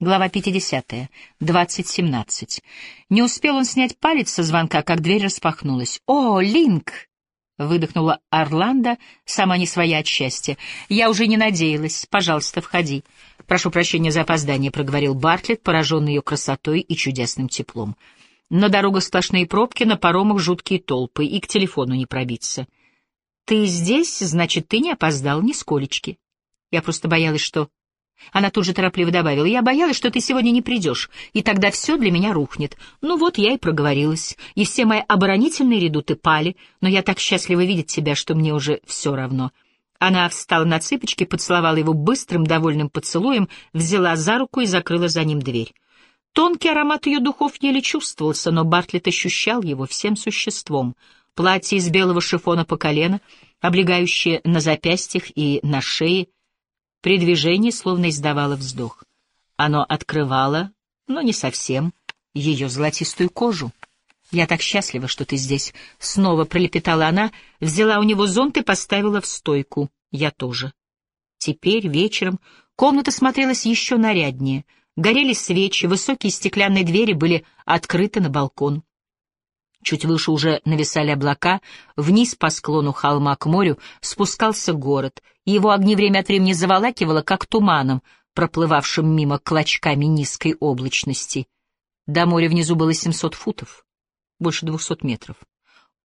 Глава 50. 20.17. Не успел он снять палец со звонка, как дверь распахнулась. «О, Линк!» — выдохнула Орландо, сама не своя от счастья. «Я уже не надеялась. Пожалуйста, входи». «Прошу прощения за опоздание», — проговорил Бартлетт, пораженный ее красотой и чудесным теплом. «На дорогах сплошные пробки, на паромах жуткие толпы, и к телефону не пробиться». «Ты здесь, значит, ты не опоздал, нисколечки». Я просто боялась, что она тут же торопливо добавила, «Я боялась, что ты сегодня не придешь, и тогда все для меня рухнет. Ну вот я и проговорилась, и все мои оборонительные редуты пали, но я так счастлива видеть тебя, что мне уже все равно». Она встала на цыпочки, поцеловала его быстрым, довольным поцелуем, взяла за руку и закрыла за ним дверь. Тонкий аромат ее духов еле чувствовался, но Бартлетт ощущал его всем существом. Платье из белого шифона по колено, облегающее на запястьях и на шее — при движении словно издавало вздох. Оно открывало, но не совсем, ее золотистую кожу. «Я так счастлива, что ты здесь!» Снова пролепетала она, взяла у него зонт и поставила в стойку. «Я тоже». Теперь, вечером, комната смотрелась еще наряднее. Горели свечи, высокие стеклянные двери были открыты на балкон. Чуть выше уже нависали облака, вниз по склону холма к морю спускался город, и его огни время от времени заволакивало, как туманом, проплывавшим мимо клочками низкой облачности. До моря внизу было 700 футов, больше 200 метров.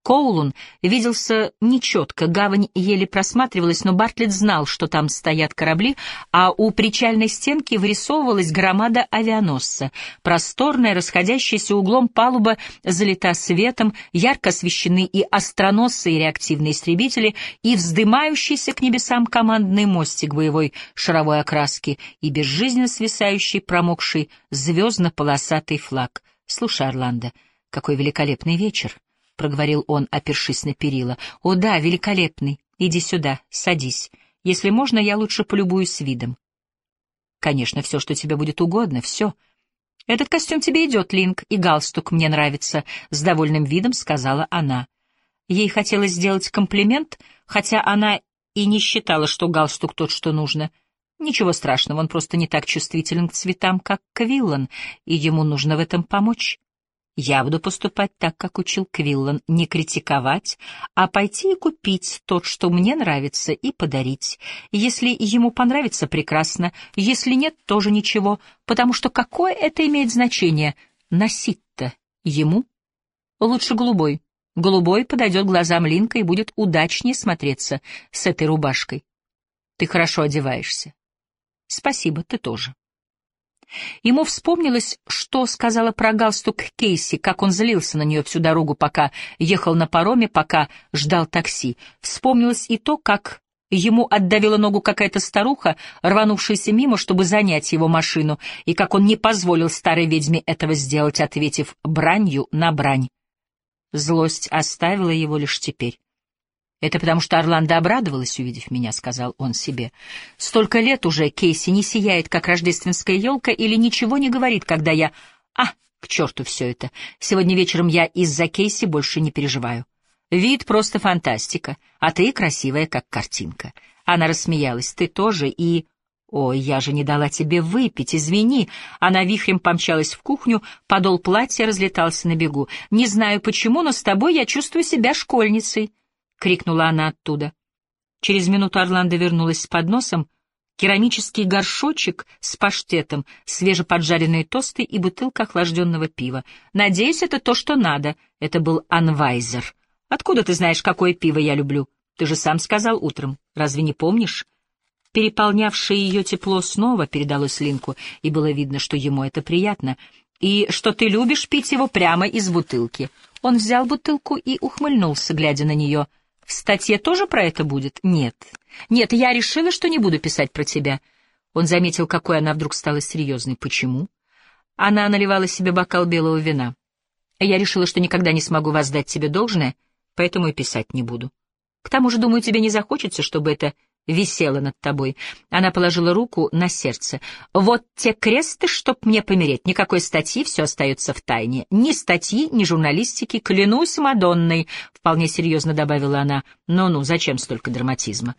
Коулун виделся нечетко, гавань еле просматривалась, но Бартлетт знал, что там стоят корабли, а у причальной стенки вырисовывалась громада авианосца. Просторная, расходящаяся углом палуба залита светом, ярко освещены и остроносцы, и реактивные истребители, и вздымающийся к небесам командный мостик боевой шаровой окраски, и безжизненно свисающий, промокший, звездно-полосатый флаг. Слушай, Орландо, какой великолепный вечер! — проговорил он, опершись на перила. — О да, великолепный. Иди сюда, садись. Если можно, я лучше полюбуюсь видом. — Конечно, все, что тебе будет угодно, все. — Этот костюм тебе идет, Линк, и галстук мне нравится, — с довольным видом сказала она. Ей хотелось сделать комплимент, хотя она и не считала, что галстук тот, что нужно. Ничего страшного, он просто не так чувствителен к цветам, как Квиллан, и ему нужно в этом помочь. Я буду поступать так, как учил Квиллан, не критиковать, а пойти и купить тот, что мне нравится, и подарить. Если ему понравится, прекрасно, если нет, тоже ничего, потому что какое это имеет значение? Носить-то ему? Лучше голубой. Голубой подойдет глазам Линка и будет удачнее смотреться с этой рубашкой. Ты хорошо одеваешься. Спасибо, ты тоже. Ему вспомнилось, что сказала про галстук Кейси, как он злился на нее всю дорогу, пока ехал на пароме, пока ждал такси. Вспомнилось и то, как ему отдавила ногу какая-то старуха, рванувшаяся мимо, чтобы занять его машину, и как он не позволил старой ведьме этого сделать, ответив бранью на брань. Злость оставила его лишь теперь. «Это потому что Орландо обрадовалась, увидев меня», — сказал он себе. «Столько лет уже Кейси не сияет, как рождественская елка, или ничего не говорит, когда я... А, к черту все это. Сегодня вечером я из-за Кейси больше не переживаю. Вид просто фантастика, а ты красивая, как картинка». Она рассмеялась. «Ты тоже и...» «Ой, я же не дала тебе выпить, извини». Она вихрем помчалась в кухню, подол платья разлетался на бегу. «Не знаю почему, но с тобой я чувствую себя школьницей» крикнула она оттуда. Через минуту Орландо вернулась с подносом, керамический горшочек с паштетом, свежеподжаренные тосты и бутылка охлажденного пива. «Надеюсь, это то, что надо». Это был Анвайзер. «Откуда ты знаешь, какое пиво я люблю? Ты же сам сказал утром. Разве не помнишь?» Переполнявшее ее тепло снова передалось Линку, и было видно, что ему это приятно. «И что ты любишь пить его прямо из бутылки». Он взял бутылку и ухмыльнулся, глядя на нее — в статье тоже про это будет? Нет. Нет, я решила, что не буду писать про тебя. Он заметил, какой она вдруг стала серьезной. Почему? Она наливала себе бокал белого вина. Я решила, что никогда не смогу воздать тебе должное, поэтому и писать не буду. К тому же, думаю, тебе не захочется, чтобы это висела над тобой. Она положила руку на сердце. Вот те кресты, чтоб мне помереть. Никакой статьи, все остается в тайне. Ни статьи, ни журналистики. Клянусь Мадонной, — вполне серьезно добавила она. Ну-ну, зачем столько драматизма?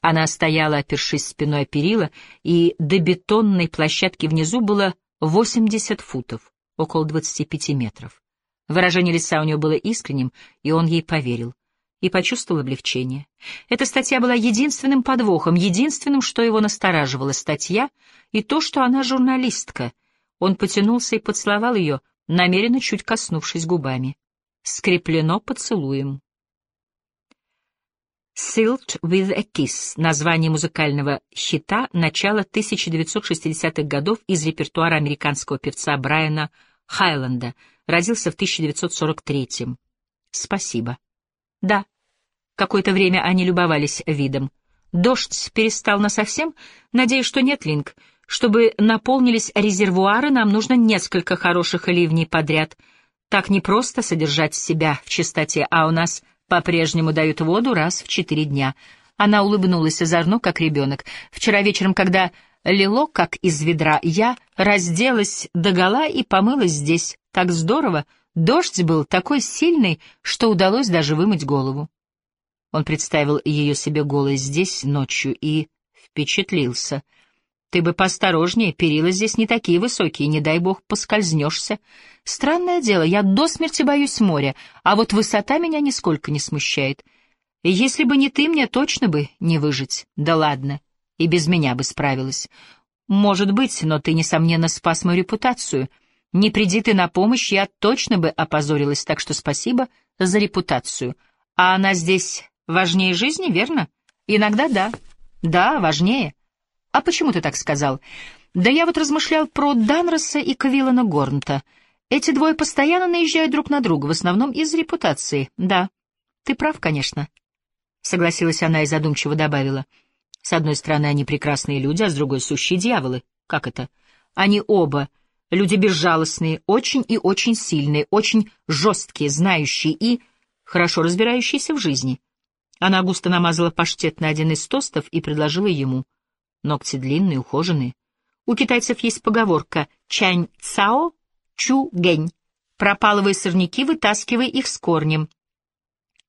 Она стояла, опершись спиной о перила, и до бетонной площадки внизу было 80 футов, около 25 метров. Выражение лица у нее было искренним, и он ей поверил. И почувствовал облегчение. Эта статья была единственным подвохом, единственным, что его настораживало, статья и то, что она журналистка. Он потянулся и поцеловал ее, намеренно чуть коснувшись губами. Скреплено поцелуем. «Sealed with a Kiss» — название музыкального хита начала 1960-х годов из репертуара американского певца Брайана Хайланда, родился в 1943-м. «Спасибо». «Да». Какое-то время они любовались видом. Дождь перестал насовсем? Надеюсь, что нет, Линк. Чтобы наполнились резервуары, нам нужно несколько хороших ливней подряд. Так непросто содержать себя в чистоте, а у нас по-прежнему дают воду раз в четыре дня. Она улыбнулась озорно, как ребенок. Вчера вечером, когда лило, как из ведра, я разделась догола и помылась здесь. Так здорово. Дождь был такой сильный, что удалось даже вымыть голову. Он представил ее себе голой здесь ночью и впечатлился. Ты бы поосторожнее, перила здесь не такие высокие, не дай бог поскользнешься. Странное дело, я до смерти боюсь моря, а вот высота меня нисколько не смущает. Если бы не ты, мне точно бы не выжить. Да ладно, и без меня бы справилась. Может быть, но ты, несомненно, спас мою репутацию. Не приди ты на помощь, я точно бы опозорилась, так что спасибо за репутацию. А она здесь важнее жизни, верно? Иногда да. Да, важнее. «А почему ты так сказал?» «Да я вот размышлял про Данроса и Кавилана Горнта. Эти двое постоянно наезжают друг на друга, в основном из репутации. Да, ты прав, конечно». Согласилась она и задумчиво добавила. «С одной стороны, они прекрасные люди, а с другой — сущие дьяволы. Как это? Они оба люди безжалостные, очень и очень сильные, очень жесткие, знающие и хорошо разбирающиеся в жизни». Она густо намазала паштет на один из тостов и предложила ему — Ногти длинные, ухоженные. У китайцев есть поговорка «чань цао, чу гень». Пропалывай сорняки, вытаскивай их с корнем.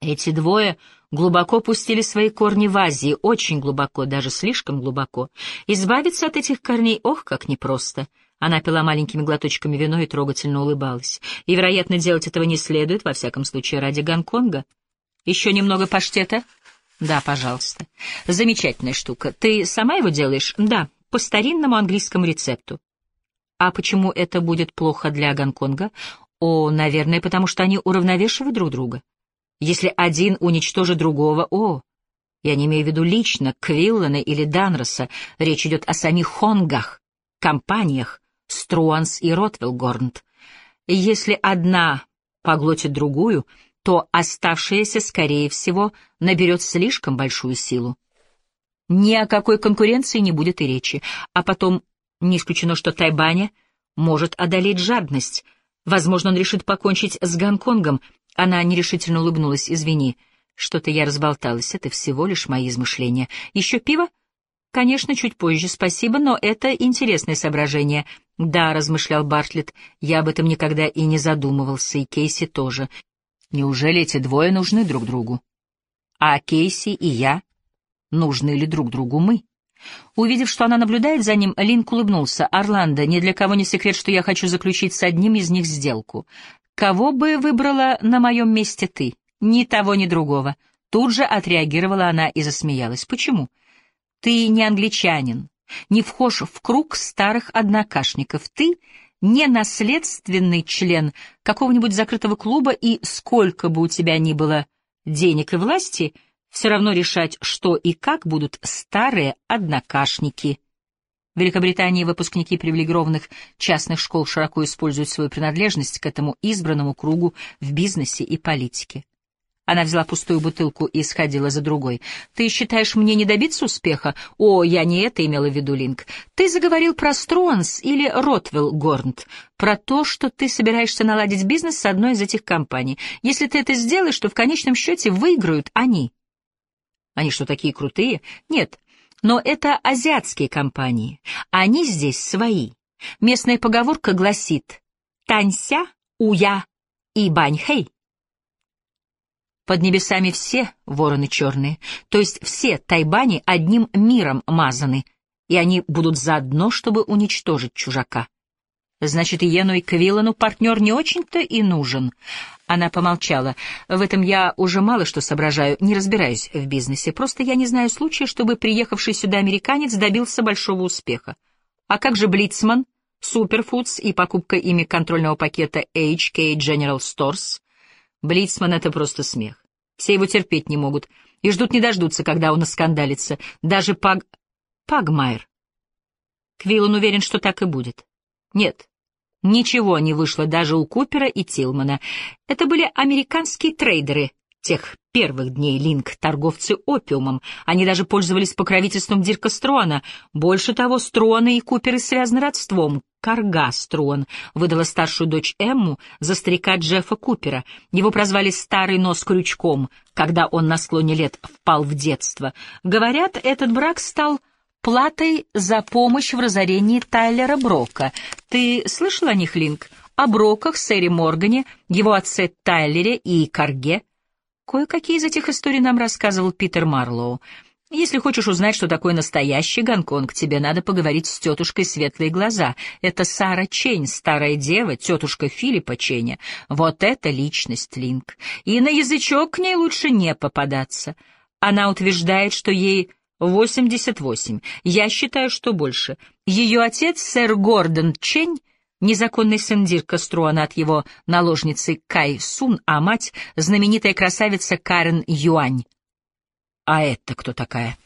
Эти двое глубоко пустили свои корни в Азии, очень глубоко, даже слишком глубоко. Избавиться от этих корней, ох, как непросто. Она пила маленькими глоточками вино и трогательно улыбалась. И, вероятно, делать этого не следует, во всяком случае, ради Гонконга. Еще немного паштета? Да, пожалуйста. Замечательная штука. Ты сама его делаешь? Да, по старинному английскому рецепту. А почему это будет плохо для Гонконга? О, наверное, потому что они уравновешивают друг друга. Если один уничтожит другого, о, я не имею в виду лично Квиллана или Данроса, речь идет о самих Хонгах, компаниях Струанс и Ротвелгорнт. Если одна поглотит другую, то оставшаяся, скорее всего, наберет слишком большую силу. Ни о какой конкуренции не будет и речи, а потом не исключено, что Тайбаня может одолеть жадность. Возможно, он решит покончить с Гонконгом. Она нерешительно улыбнулась. «Извини, что-то я разболталась. Это всего лишь мои измышления. Еще пиво?» «Конечно, чуть позже, спасибо, но это интересное соображение». «Да», — размышлял Бартлетт, — «я об этом никогда и не задумывался, и Кейси тоже. Неужели эти двое нужны друг другу? А Кейси и я? Нужны ли друг другу мы? Увидев, что она наблюдает за ним, Линк улыбнулся. «Орландо, ни для кого не секрет, что я хочу заключить с одним из них сделку. Кого бы выбрала на моем месте ты? Ни того, ни другого». Тут же отреагировала она и засмеялась. «Почему? Ты не англичанин, не вхож в круг старых однокашников. Ты не наследственный член какого-нибудь закрытого клуба, и сколько бы у тебя ни было денег и власти, все равно решать, что и как будут старые однокашники. В Великобритании выпускники привилегированных частных школ широко используют свою принадлежность к этому избранному кругу в бизнесе и политике. Она взяла пустую бутылку и сходила за другой. «Ты считаешь мне не добиться успеха?» «О, я не это имела в виду, Линк. Ты заговорил про Стронс или Ротвелл Горнт, про то, что ты собираешься наладить бизнес с одной из этих компаний. Если ты это сделаешь, то в конечном счете выиграют они». «Они что, такие крутые?» «Нет, но это азиатские компании. Они здесь свои. Местная поговорка гласит «Танься, уя и баньхэй». Под небесами все вороны черные, то есть все тайбани одним миром мазаны, и они будут заодно, чтобы уничтожить чужака. Значит, Иену и Квиллану партнер не очень-то и нужен. Она помолчала. В этом я уже мало что соображаю, не разбираюсь в бизнесе. Просто я не знаю случая, чтобы приехавший сюда американец добился большого успеха. А как же Блицман, Суперфудс и покупка ими контрольного пакета HK General Stores? Блицман — это просто смех. Все его терпеть не могут и ждут не дождутся, когда он оскандалится. Даже Паг... Пагмайер. Квиллан уверен, что так и будет. Нет, ничего не вышло даже у Купера и Тилмана. Это были американские трейдеры тех первых дней Линк, торговцы опиумом. Они даже пользовались покровительством Дирка Струана. Больше того, Струаны и Куперы связаны родством. Карга Струан выдала старшую дочь Эмму за старика Джеффа Купера. Его прозвали «старый нос крючком», когда он на склоне лет впал в детство. Говорят, этот брак стал платой за помощь в разорении Тайлера Брока. Ты слышал о них, Линк? О Броках, сэре Моргане, его отце Тайлере и Карге? Кое-какие из этих историй нам рассказывал Питер Марлоу. Если хочешь узнать, что такое настоящий Гонконг, тебе надо поговорить с тетушкой Светлые Глаза. Это Сара Чень, старая дева, тетушка Филиппа Ченя. Вот это личность, Линк. И на язычок к ней лучше не попадаться. Она утверждает, что ей 88. Я считаю, что больше. Ее отец, сэр Гордон Чень, незаконный сын Дирка Струана от его наложницы Кай Сун, а мать — знаменитая красавица Карен Юань. А это кто такая?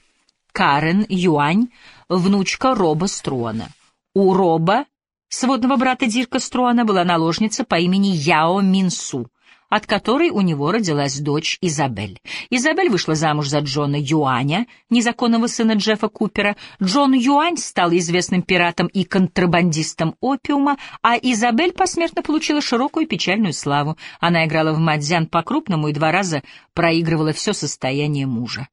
Карен Юань, внучка Роба Струана. У Роба, сводного брата Дирка Струана, была наложница по имени Яо Минсу, от которой у него родилась дочь Изабель. Изабель вышла замуж за Джона Юаня, незаконного сына Джеффа Купера. Джон Юань стал известным пиратом и контрабандистом опиума, а Изабель посмертно получила широкую печальную славу. Она играла в мадзян по-крупному и два раза проигрывала все состояние мужа.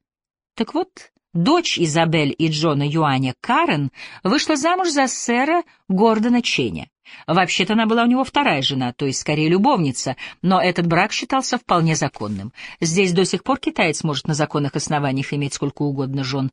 Так вот, дочь Изабель и Джона Юаня, Карен, вышла замуж за сэра Гордона Ченя. Вообще-то она была у него вторая жена, то есть скорее любовница, но этот брак считался вполне законным. Здесь до сих пор китаец может на законных основаниях иметь сколько угодно жен.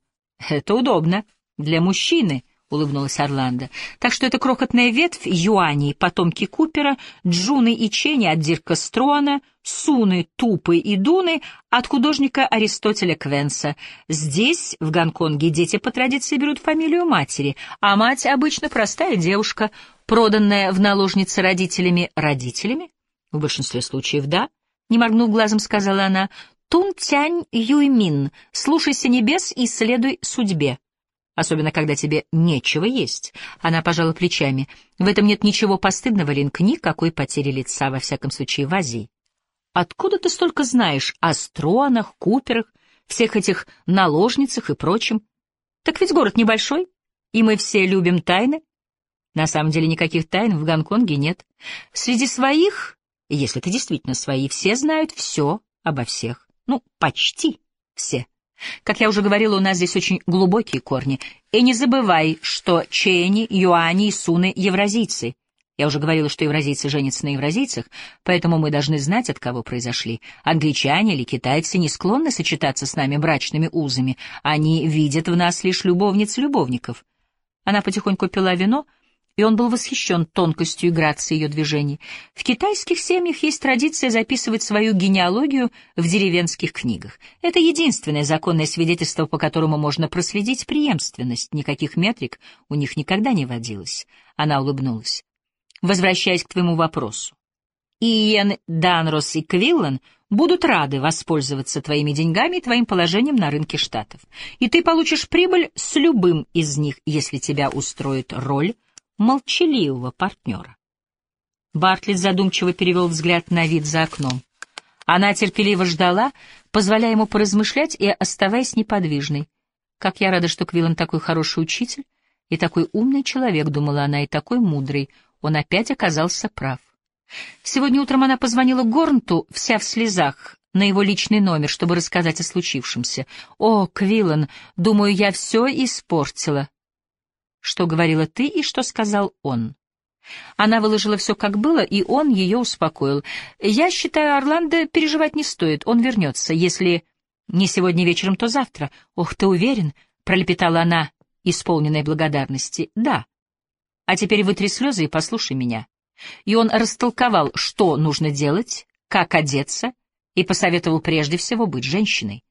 Это удобно. Для мужчины —— улыбнулась Орландо. «Так что это крохотная ветвь Юани, потомки Купера, Джуны и Чени от Дирка Струана, Суны, Тупы и Дуны от художника Аристотеля Квенса. Здесь, в Гонконге, дети по традиции берут фамилию матери, а мать обычно простая девушка, проданная в наложнице родителями. Родителями? В большинстве случаев, да. Не моргнув глазом, сказала она. Тун Тянь Юймин, слушайся небес и следуй судьбе особенно когда тебе нечего есть. Она пожала плечами. В этом нет ничего постыдного, Линк, никакой потери лица, во всяком случае, в Азии. Откуда ты столько знаешь о Стронах, Куперах, всех этих наложницах и прочем? Так ведь город небольшой, и мы все любим тайны. На самом деле никаких тайн в Гонконге нет. Среди своих, если ты действительно свои, все знают все обо всех. Ну, почти все. Как я уже говорила, у нас здесь очень глубокие корни. И не забывай, что чени, юани и суны — евразийцы. Я уже говорила, что евразийцы женятся на евразийцах, поэтому мы должны знать, от кого произошли. Англичане или китайцы не склонны сочетаться с нами брачными узами. Они видят в нас лишь любовниц любовников. Она потихоньку пила вино — и он был восхищен тонкостью и грацией ее движений. В китайских семьях есть традиция записывать свою генеалогию в деревенских книгах. Это единственное законное свидетельство, по которому можно проследить преемственность. Никаких метрик у них никогда не водилось. Она улыбнулась. Возвращаясь к твоему вопросу. Иен, Данрос и Квиллан будут рады воспользоваться твоими деньгами и твоим положением на рынке Штатов. И ты получишь прибыль с любым из них, если тебя устроит роль молчаливого партнера. Бартлетт задумчиво перевел взгляд на вид за окном. Она терпеливо ждала, позволяя ему поразмышлять и оставаясь неподвижной. «Как я рада, что Квиллан такой хороший учитель и такой умный человек», — думала она, — «и такой мудрый. Он опять оказался прав». Сегодня утром она позвонила Горнту, вся в слезах, на его личный номер, чтобы рассказать о случившемся. «О, Квиллан, думаю, я все испортила что говорила ты и что сказал он. Она выложила все как было, и он ее успокоил. «Я считаю, Орландо переживать не стоит, он вернется. Если не сегодня вечером, то завтра. Ох, ты уверен?» — пролепетала она, исполненной благодарности. «Да. А теперь вытри слезы и послушай меня». И он растолковал, что нужно делать, как одеться, и посоветовал прежде всего быть женщиной.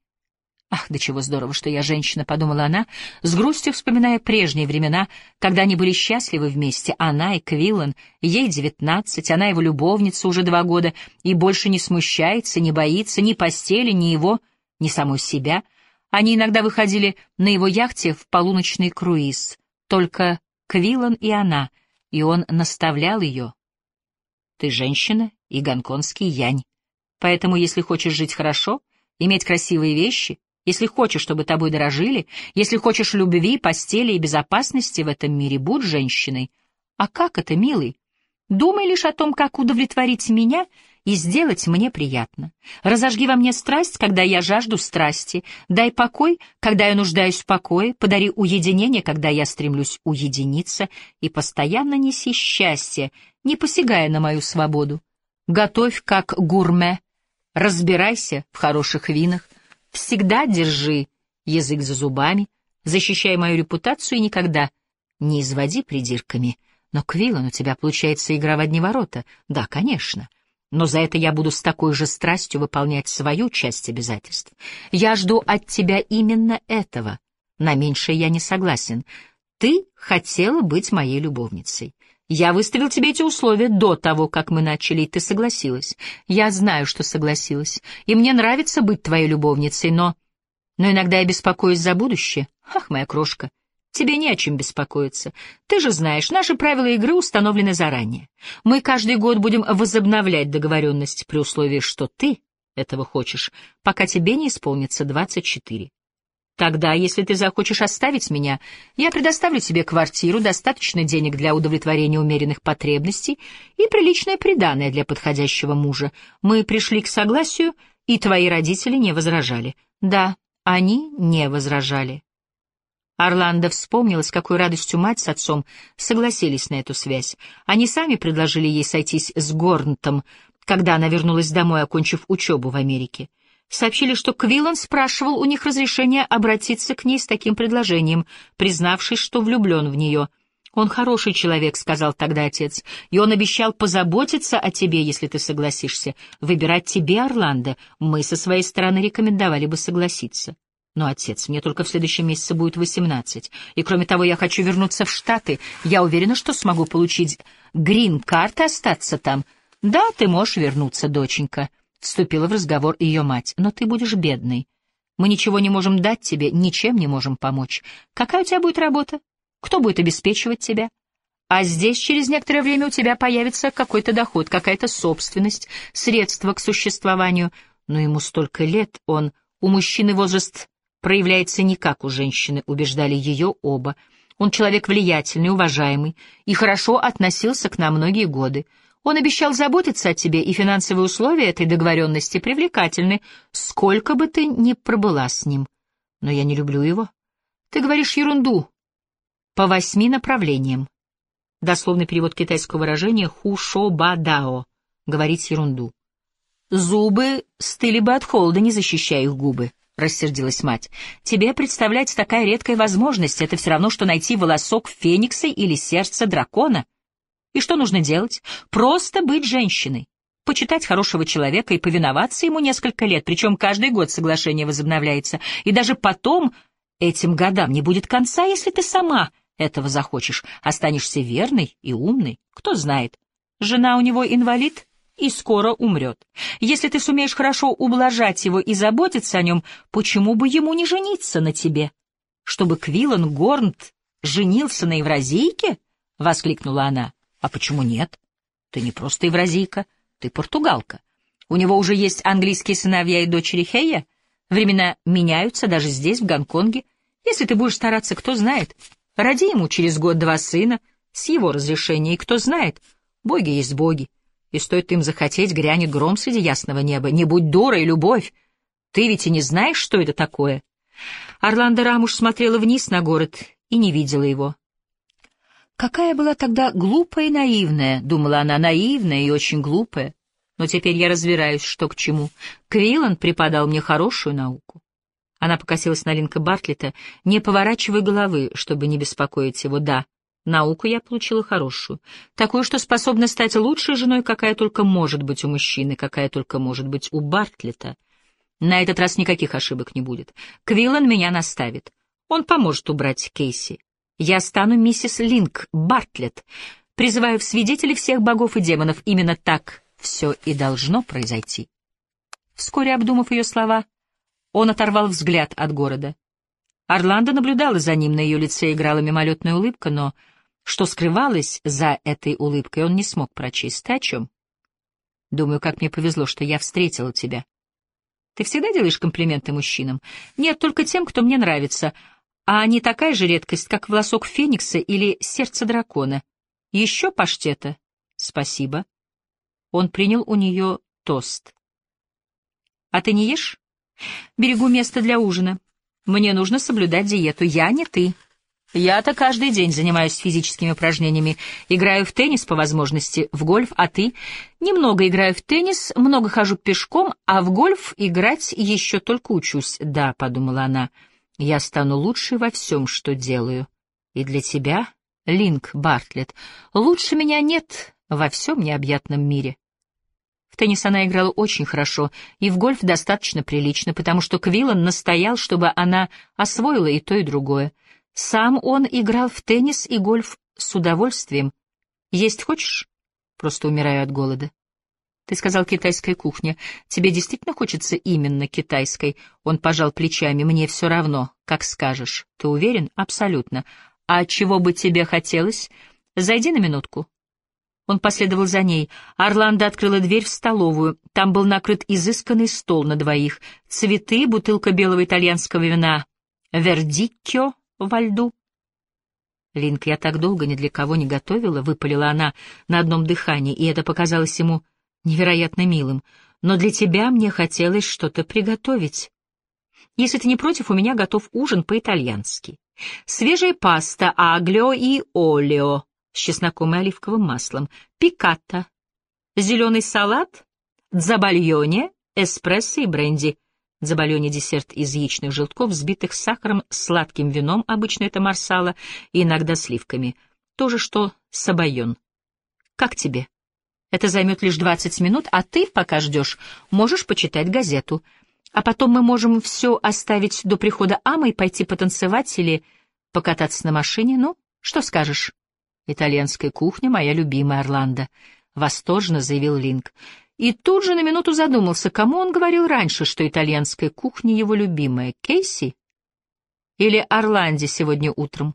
«Ах, да чего здорово, что я женщина», — подумала она, с грустью вспоминая прежние времена, когда они были счастливы вместе, она и Квиллан, ей девятнадцать, она его любовница уже два года, и больше не смущается, не боится ни постели, ни его, ни самой себя. Они иногда выходили на его яхте в полуночный круиз, только Квиллан и она, и он наставлял ее. «Ты женщина и гонконгский янь, поэтому, если хочешь жить хорошо, иметь красивые вещи, если хочешь, чтобы тобой дорожили, если хочешь любви, постели и безопасности в этом мире, будь женщиной. А как это, милый? Думай лишь о том, как удовлетворить меня и сделать мне приятно. Разожги во мне страсть, когда я жажду страсти. Дай покой, когда я нуждаюсь в покое. Подари уединение, когда я стремлюсь уединиться. И постоянно неси счастье, не посягая на мою свободу. Готовь, как гурме. Разбирайся в хороших винах. Всегда держи язык за зубами, защищай мою репутацию и никогда не изводи придирками. Но, Квиллан, у тебя получается игра в одни ворота. Да, конечно. Но за это я буду с такой же страстью выполнять свою часть обязательств. Я жду от тебя именно этого. На меньшее я не согласен. Ты хотела быть моей любовницей. Я выставил тебе эти условия до того, как мы начали, и ты согласилась. Я знаю, что согласилась, и мне нравится быть твоей любовницей, но... Но иногда я беспокоюсь за будущее. Ах, моя крошка, тебе не о чем беспокоиться. Ты же знаешь, наши правила игры установлены заранее. Мы каждый год будем возобновлять договоренность при условии, что ты этого хочешь, пока тебе не исполнится двадцать четыре. Тогда, если ты захочешь оставить меня, я предоставлю тебе квартиру, достаточно денег для удовлетворения умеренных потребностей и приличное приданое для подходящего мужа. Мы пришли к согласию, и твои родители не возражали. Да, они не возражали. Орландо вспомнила, с какой радостью мать с отцом согласились на эту связь. Они сами предложили ей сойтись с Горнтом, когда она вернулась домой, окончив учебу в Америке сообщили, что Квиллан спрашивал у них разрешения обратиться к ней с таким предложением, признавшись, что влюблен в нее. «Он хороший человек», — сказал тогда отец, — «и он обещал позаботиться о тебе, если ты согласишься. Выбирать тебе, Орландо, мы со своей стороны рекомендовали бы согласиться». «Но, отец, мне только в следующем месяце будет восемнадцать, и, кроме того, я хочу вернуться в Штаты. Я уверена, что смогу получить грин-карт и остаться там». «Да, ты можешь вернуться, доченька», Вступила в разговор ее мать. «Но ты будешь бедной. Мы ничего не можем дать тебе, ничем не можем помочь. Какая у тебя будет работа? Кто будет обеспечивать тебя? А здесь через некоторое время у тебя появится какой-то доход, какая-то собственность, средства к существованию. Но ему столько лет, он... У мужчины возраст проявляется не как у женщины, убеждали ее оба. Он человек влиятельный, уважаемый и хорошо относился к нам многие годы. Он обещал заботиться о тебе, и финансовые условия этой договоренности привлекательны, сколько бы ты ни пробыла с ним. Но я не люблю его. Ты говоришь ерунду. По восьми направлениям. Дословный перевод китайского выражения «ху-шо-ба-дао» — говорить ерунду. Зубы стыли бы от холода, не защищая их губы. — рассердилась мать. «Тебе представляется такая редкая возможность. Это все равно, что найти волосок феникса или сердце дракона. И что нужно делать? Просто быть женщиной. Почитать хорошего человека и повиноваться ему несколько лет, причем каждый год соглашение возобновляется. И даже потом этим годам не будет конца, если ты сама этого захочешь. Останешься верной и умной. Кто знает. Жена у него инвалид и скоро умрет. Если ты сумеешь хорошо ублажать его и заботиться о нем, почему бы ему не жениться на тебе? Чтобы Квиллан Горнт женился на евразийке? — воскликнула она. А почему нет? Ты не просто евразийка, ты португалка. У него уже есть английские сыновья и дочери Хея. Времена меняются даже здесь, в Гонконге. Если ты будешь стараться, кто знает. Роди ему через год-два сына, с его разрешения, и кто знает. Боги есть боги. И стоит им захотеть, грянет гром среди ясного неба. Не будь дурой, любовь. Ты ведь и не знаешь, что это такое. Орландо Рамуш смотрела вниз на город и не видела его. Какая была тогда глупая и наивная, думала она, наивная и очень глупая. Но теперь я разбираюсь, что к чему. Квиллан преподал мне хорошую науку. Она покосилась на Линка Бартлета, не поворачивая головы, чтобы не беспокоить его. Да, науку я получила хорошую. Такую, что способна стать лучшей женой, какая только может быть у мужчины, какая только может быть у Бартлета. На этот раз никаких ошибок не будет. Квиллан меня наставит. Он поможет убрать Кейси. Я стану миссис Линк Бартлетт. Призываю в свидетели всех богов и демонов. Именно так все и должно произойти. Вскоре обдумав ее слова, он оторвал взгляд от города. Орландо наблюдала за ним, на ее лице играла мимолетная улыбка, но что скрывалось за этой улыбкой, он не смог прочесть. Ты о чем? Думаю, как мне повезло, что я встретила тебя. Ты всегда делаешь комплименты мужчинам? Нет, только тем, кто мне нравится, а не такая же редкость, как волосок феникса или сердце дракона. Еще паштета? Спасибо. Он принял у нее тост. А ты не ешь? Берегу место для ужина. Мне нужно соблюдать диету. Я не ты. Я-то каждый день занимаюсь физическими упражнениями. Играю в теннис по возможности, в гольф, а ты? Немного играю в теннис, много хожу пешком, а в гольф играть еще только учусь. Да, — подумала она, — я стану лучшей во всем, что делаю. И для тебя, Линк Бартлетт, лучше меня нет во всем необъятном мире. В теннис она играла очень хорошо, и в гольф достаточно прилично, потому что Квиллан настоял, чтобы она освоила и то, и другое. Сам он играл в теннис и гольф с удовольствием. Есть хочешь? Просто умираю от голода. Ты сказал китайская кухня. Тебе действительно хочется именно китайской? Он пожал плечами. Мне все равно, как скажешь. Ты уверен? Абсолютно. А чего бы тебе хотелось? Зайди на минутку. Он последовал за ней. Орландо открыла дверь в столовую. Там был накрыт изысканный стол на двоих. Цветы, бутылка белого итальянского вина. Вердиккио во льду. Линк, я так долго ни для кого не готовила, выпалила она на одном дыхании, и это показалось ему невероятно милым, но для тебя мне хотелось что-то приготовить. Если ты не против, у меня готов ужин по-итальянски. Свежая паста аглио и олео с чесноком и оливковым маслом, пикатта, зеленый салат, дзабальоне, эспрессо и бренди. Дзабальоне — десерт из яичных желтков, взбитых сахаром, сладким вином, обычно это марсала, и иногда сливками. То же, что сабайон. Как тебе? Это займет лишь двадцать минут, а ты, пока ждешь, можешь почитать газету. А потом мы можем все оставить до прихода Амы и пойти потанцевать или покататься на машине. Ну, что скажешь? Итальянская кухня — моя любимая, Орландо, — восторженно заявил Линк. И тут же на минуту задумался, кому он говорил раньше, что итальянская кухня его любимая, Кейси или Орланде сегодня утром?